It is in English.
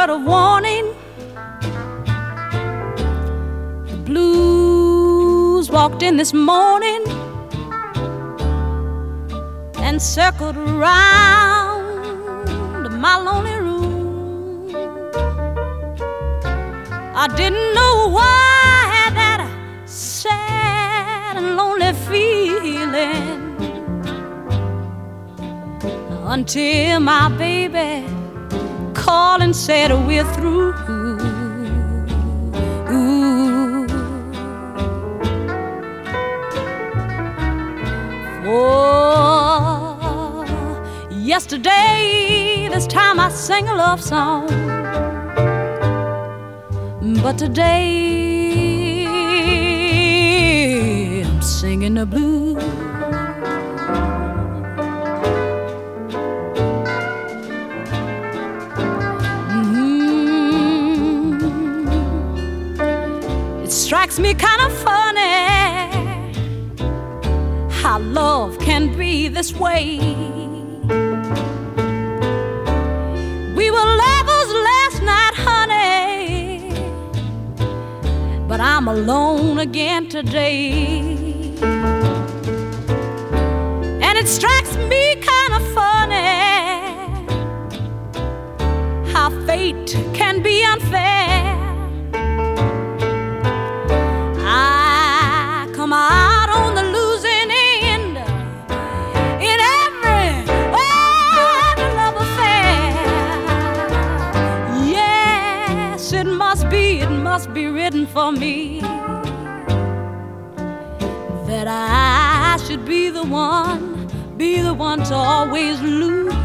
word of warning. The blues walked in this morning and circled around my lonely room. I didn't know why I had that sad and lonely feeling until my baby called and said we're through. For yesterday, this time I sang a love song, but today I'm singing the blues. Strikes me kind of funny how love can be this way. We were lovers last night, honey, but I'm alone again today. And it strikes me kind of funny how fate can be unfair. Must be written for me that I should be the one, be the one to always lose.